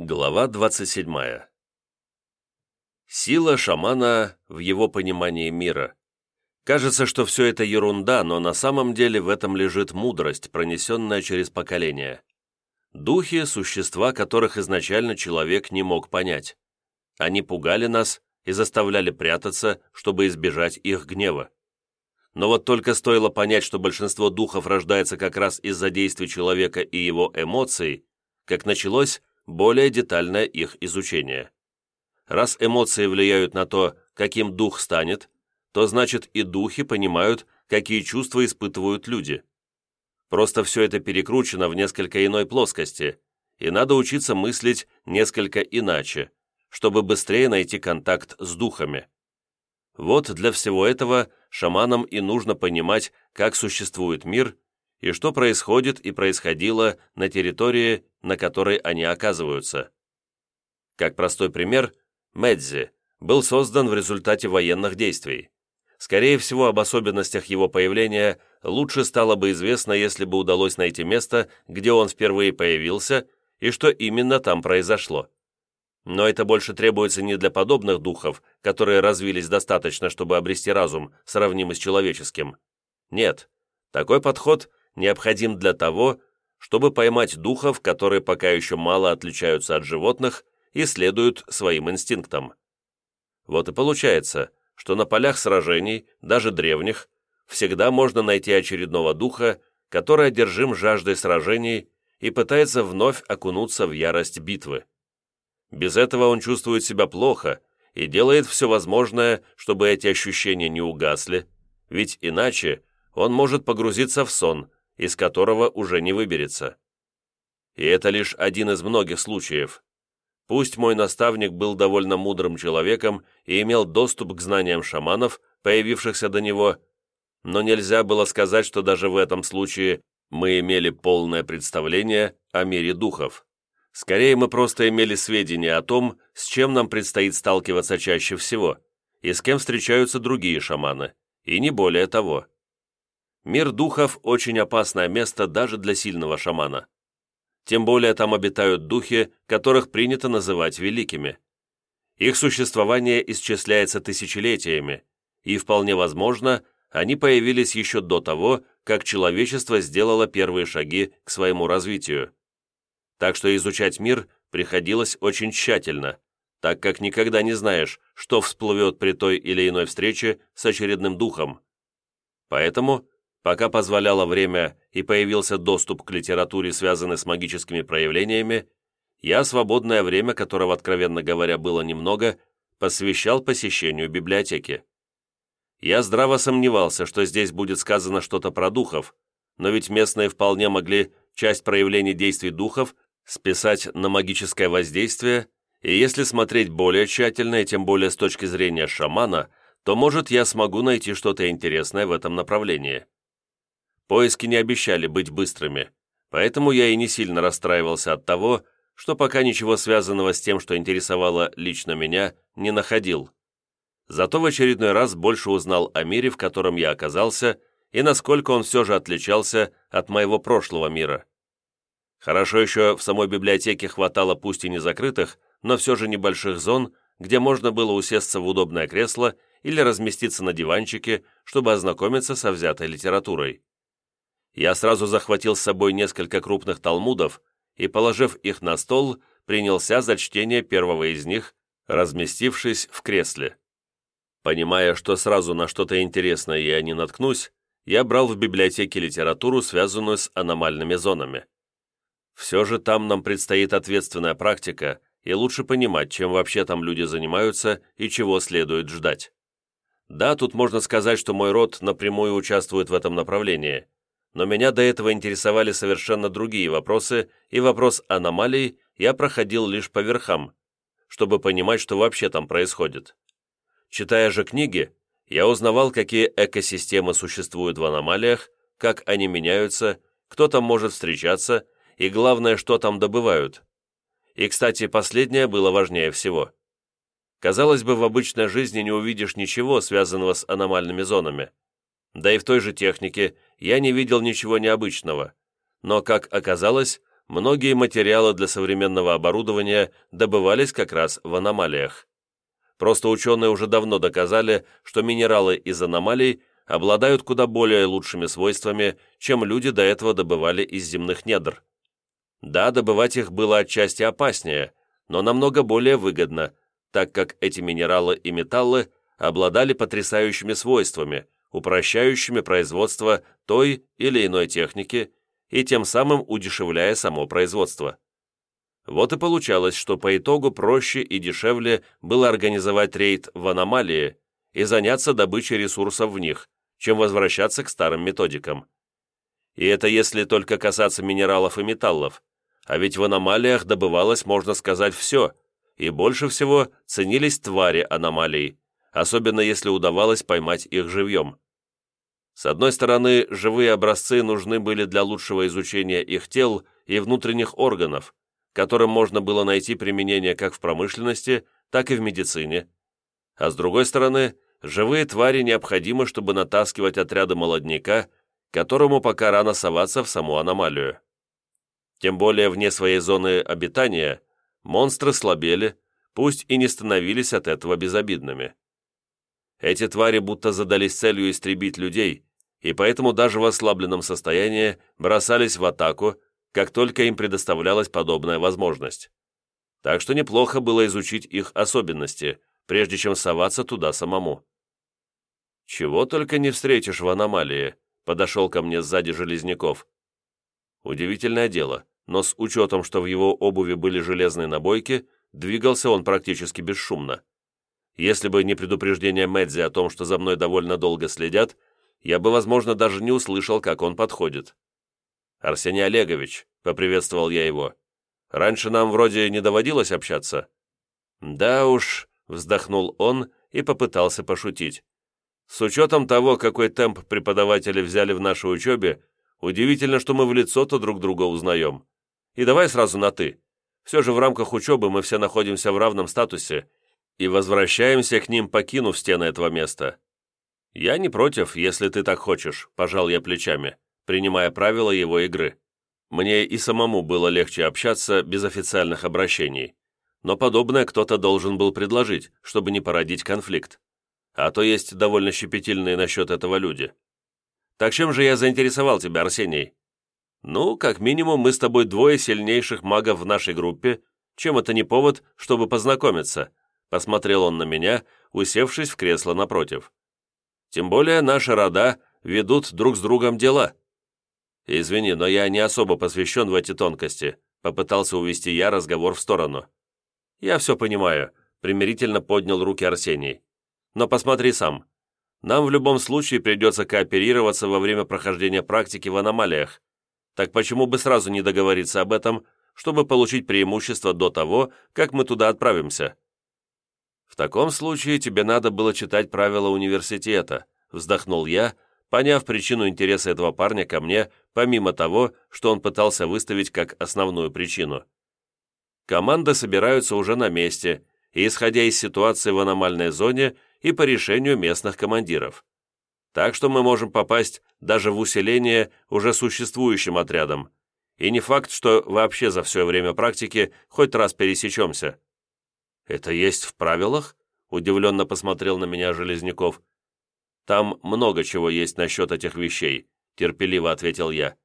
Глава 27. Сила шамана в его понимании мира. Кажется, что все это ерунда, но на самом деле в этом лежит мудрость, пронесенная через поколения. Духи – существа, которых изначально человек не мог понять. Они пугали нас и заставляли прятаться, чтобы избежать их гнева. Но вот только стоило понять, что большинство духов рождается как раз из-за действий человека и его эмоций, как началось более детальное их изучение. Раз эмоции влияют на то, каким дух станет, то значит и духи понимают, какие чувства испытывают люди. Просто все это перекручено в несколько иной плоскости, и надо учиться мыслить несколько иначе, чтобы быстрее найти контакт с духами. Вот для всего этого шаманам и нужно понимать, как существует мир и что происходит и происходило на территории, на которой они оказываются. Как простой пример, Медзи был создан в результате военных действий. Скорее всего, об особенностях его появления лучше стало бы известно, если бы удалось найти место, где он впервые появился и что именно там произошло. Но это больше требуется не для подобных духов, которые развились достаточно, чтобы обрести разум, сравнимый с человеческим. Нет, такой подход необходим для того, чтобы поймать духов, которые пока еще мало отличаются от животных и следуют своим инстинктам. Вот и получается, что на полях сражений, даже древних, всегда можно найти очередного духа, который одержим жаждой сражений и пытается вновь окунуться в ярость битвы. Без этого он чувствует себя плохо и делает все возможное, чтобы эти ощущения не угасли, ведь иначе он может погрузиться в сон, из которого уже не выберется. И это лишь один из многих случаев. Пусть мой наставник был довольно мудрым человеком и имел доступ к знаниям шаманов, появившихся до него, но нельзя было сказать, что даже в этом случае мы имели полное представление о мире духов. Скорее, мы просто имели сведения о том, с чем нам предстоит сталкиваться чаще всего, и с кем встречаются другие шаманы, и не более того. Мир духов – очень опасное место даже для сильного шамана. Тем более там обитают духи, которых принято называть великими. Их существование исчисляется тысячелетиями, и вполне возможно, они появились еще до того, как человечество сделало первые шаги к своему развитию. Так что изучать мир приходилось очень тщательно, так как никогда не знаешь, что всплывет при той или иной встрече с очередным духом. Поэтому Пока позволяло время и появился доступ к литературе, связанной с магическими проявлениями, я свободное время, которого, откровенно говоря, было немного, посвящал посещению библиотеки. Я здраво сомневался, что здесь будет сказано что-то про духов, но ведь местные вполне могли часть проявлений действий духов списать на магическое воздействие, и если смотреть более тщательно, и тем более с точки зрения шамана, то, может, я смогу найти что-то интересное в этом направлении. Поиски не обещали быть быстрыми, поэтому я и не сильно расстраивался от того, что пока ничего связанного с тем, что интересовало лично меня, не находил. Зато в очередной раз больше узнал о мире, в котором я оказался, и насколько он все же отличался от моего прошлого мира. Хорошо еще в самой библиотеке хватало пусть и не закрытых, но все же небольших зон, где можно было усесться в удобное кресло или разместиться на диванчике, чтобы ознакомиться со взятой литературой я сразу захватил с собой несколько крупных талмудов и, положив их на стол, принялся за чтение первого из них, разместившись в кресле. Понимая, что сразу на что-то интересное я не наткнусь, я брал в библиотеке литературу, связанную с аномальными зонами. Все же там нам предстоит ответственная практика, и лучше понимать, чем вообще там люди занимаются и чего следует ждать. Да, тут можно сказать, что мой род напрямую участвует в этом направлении, но меня до этого интересовали совершенно другие вопросы, и вопрос аномалий я проходил лишь по верхам, чтобы понимать, что вообще там происходит. Читая же книги, я узнавал, какие экосистемы существуют в аномалиях, как они меняются, кто там может встречаться, и главное, что там добывают. И, кстати, последнее было важнее всего. Казалось бы, в обычной жизни не увидишь ничего, связанного с аномальными зонами. Да и в той же технике я не видел ничего необычного, но, как оказалось, многие материалы для современного оборудования добывались как раз в аномалиях. Просто ученые уже давно доказали, что минералы из аномалий обладают куда более лучшими свойствами, чем люди до этого добывали из земных недр. Да, добывать их было отчасти опаснее, но намного более выгодно, так как эти минералы и металлы обладали потрясающими свойствами, упрощающими производство той или иной техники и тем самым удешевляя само производство. Вот и получалось, что по итогу проще и дешевле было организовать рейд в аномалии и заняться добычей ресурсов в них, чем возвращаться к старым методикам. И это если только касаться минералов и металлов, а ведь в аномалиях добывалось, можно сказать, все, и больше всего ценились твари аномалий, особенно если удавалось поймать их живьем. С одной стороны, живые образцы нужны были для лучшего изучения их тел и внутренних органов, которым можно было найти применение как в промышленности, так и в медицине. А с другой стороны, живые твари необходимы, чтобы натаскивать отряды молодняка, которому пока рано соваться в саму аномалию. Тем более вне своей зоны обитания монстры слабели, пусть и не становились от этого безобидными. Эти твари будто задались целью истребить людей, и поэтому даже в ослабленном состоянии бросались в атаку, как только им предоставлялась подобная возможность. Так что неплохо было изучить их особенности, прежде чем соваться туда самому. «Чего только не встретишь в аномалии», — подошел ко мне сзади Железняков. Удивительное дело, но с учетом, что в его обуви были железные набойки, двигался он практически бесшумно. Если бы не предупреждение Мэдзи о том, что за мной довольно долго следят, я бы, возможно, даже не услышал, как он подходит. «Арсений Олегович», — поприветствовал я его, — «раньше нам вроде не доводилось общаться». «Да уж», — вздохнул он и попытался пошутить. «С учетом того, какой темп преподаватели взяли в нашей учебе, удивительно, что мы в лицо-то друг друга узнаем. И давай сразу на «ты». Все же в рамках учебы мы все находимся в равном статусе и возвращаемся к ним, покинув стены этого места. Я не против, если ты так хочешь», — пожал я плечами принимая правила его игры. Мне и самому было легче общаться без официальных обращений. Но подобное кто-то должен был предложить, чтобы не породить конфликт. А то есть довольно щепетильные насчет этого люди. Так чем же я заинтересовал тебя, Арсений? Ну, как минимум, мы с тобой двое сильнейших магов в нашей группе. Чем это не повод, чтобы познакомиться? Посмотрел он на меня, усевшись в кресло напротив. Тем более наши рода ведут друг с другом дела. «Извини, но я не особо посвящен в эти тонкости», попытался увести я разговор в сторону. «Я все понимаю», примирительно поднял руки Арсений. «Но посмотри сам. Нам в любом случае придется кооперироваться во время прохождения практики в аномалиях. Так почему бы сразу не договориться об этом, чтобы получить преимущество до того, как мы туда отправимся?» «В таком случае тебе надо было читать правила университета», вздохнул я, поняв причину интереса этого парня ко мне, помимо того, что он пытался выставить как основную причину. Команды собираются уже на месте, исходя из ситуации в аномальной зоне и по решению местных командиров. Так что мы можем попасть даже в усиление уже существующим отрядом, и не факт, что вообще за все время практики хоть раз пересечемся. «Это есть в правилах?» – удивленно посмотрел на меня Железняков. «Там много чего есть насчет этих вещей», — терпеливо ответил я.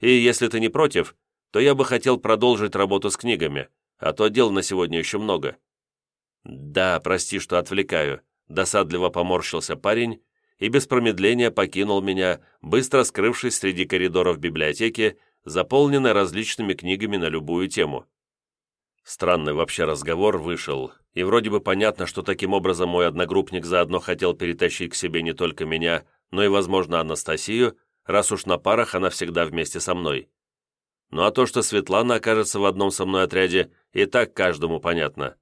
«И если ты не против, то я бы хотел продолжить работу с книгами, а то дел на сегодня еще много». «Да, прости, что отвлекаю», — досадливо поморщился парень и без промедления покинул меня, быстро скрывшись среди коридоров библиотеки, заполненной различными книгами на любую тему. Странный вообще разговор вышел, и вроде бы понятно, что таким образом мой одногруппник заодно хотел перетащить к себе не только меня, но и, возможно, Анастасию, раз уж на парах она всегда вместе со мной. Ну а то, что Светлана окажется в одном со мной отряде, и так каждому понятно.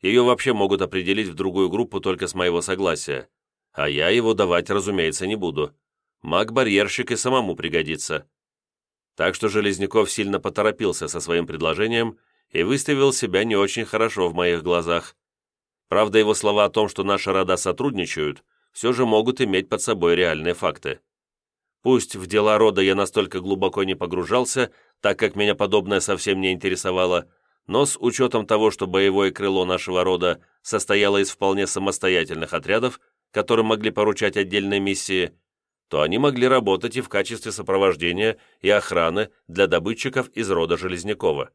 Ее вообще могут определить в другую группу только с моего согласия, а я его давать, разумеется, не буду. Маг-барьерщик и самому пригодится. Так что Железняков сильно поторопился со своим предложением и выставил себя не очень хорошо в моих глазах. Правда, его слова о том, что наши рода сотрудничают, все же могут иметь под собой реальные факты. Пусть в дела рода я настолько глубоко не погружался, так как меня подобное совсем не интересовало, но с учетом того, что боевое крыло нашего рода состояло из вполне самостоятельных отрядов, которым могли поручать отдельные миссии, то они могли работать и в качестве сопровождения и охраны для добытчиков из рода Железнякова.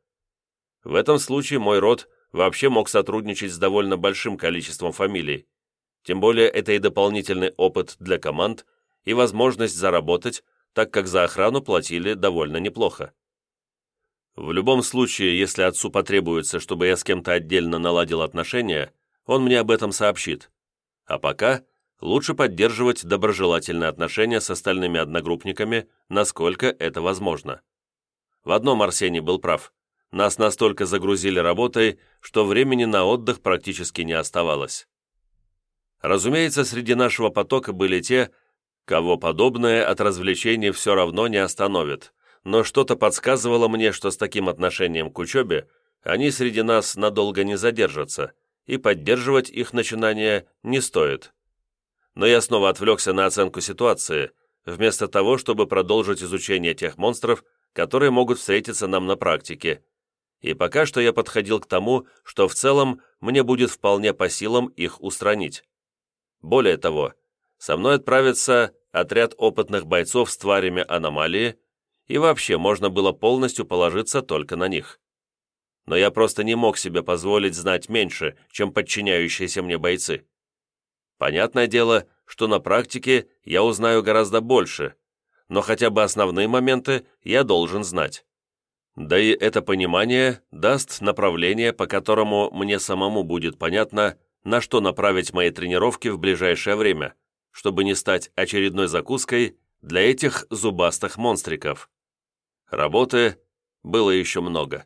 В этом случае мой род вообще мог сотрудничать с довольно большим количеством фамилий, тем более это и дополнительный опыт для команд – и возможность заработать, так как за охрану платили довольно неплохо. В любом случае, если отцу потребуется, чтобы я с кем-то отдельно наладил отношения, он мне об этом сообщит. А пока лучше поддерживать доброжелательные отношения с остальными одногруппниками, насколько это возможно. В одном Арсений был прав. Нас настолько загрузили работой, что времени на отдых практически не оставалось. Разумеется, среди нашего потока были те, Кого подобное от развлечений все равно не остановит, но что-то подсказывало мне, что с таким отношением к учебе они среди нас надолго не задержатся, и поддерживать их начинание не стоит. Но я снова отвлекся на оценку ситуации, вместо того, чтобы продолжить изучение тех монстров, которые могут встретиться нам на практике. И пока что я подходил к тому, что в целом мне будет вполне по силам их устранить. Более того, со мной отправится отряд опытных бойцов с тварями аномалии, и вообще можно было полностью положиться только на них. Но я просто не мог себе позволить знать меньше, чем подчиняющиеся мне бойцы. Понятное дело, что на практике я узнаю гораздо больше, но хотя бы основные моменты я должен знать. Да и это понимание даст направление, по которому мне самому будет понятно, на что направить мои тренировки в ближайшее время – чтобы не стать очередной закуской для этих зубастых монстриков. Работы было еще много.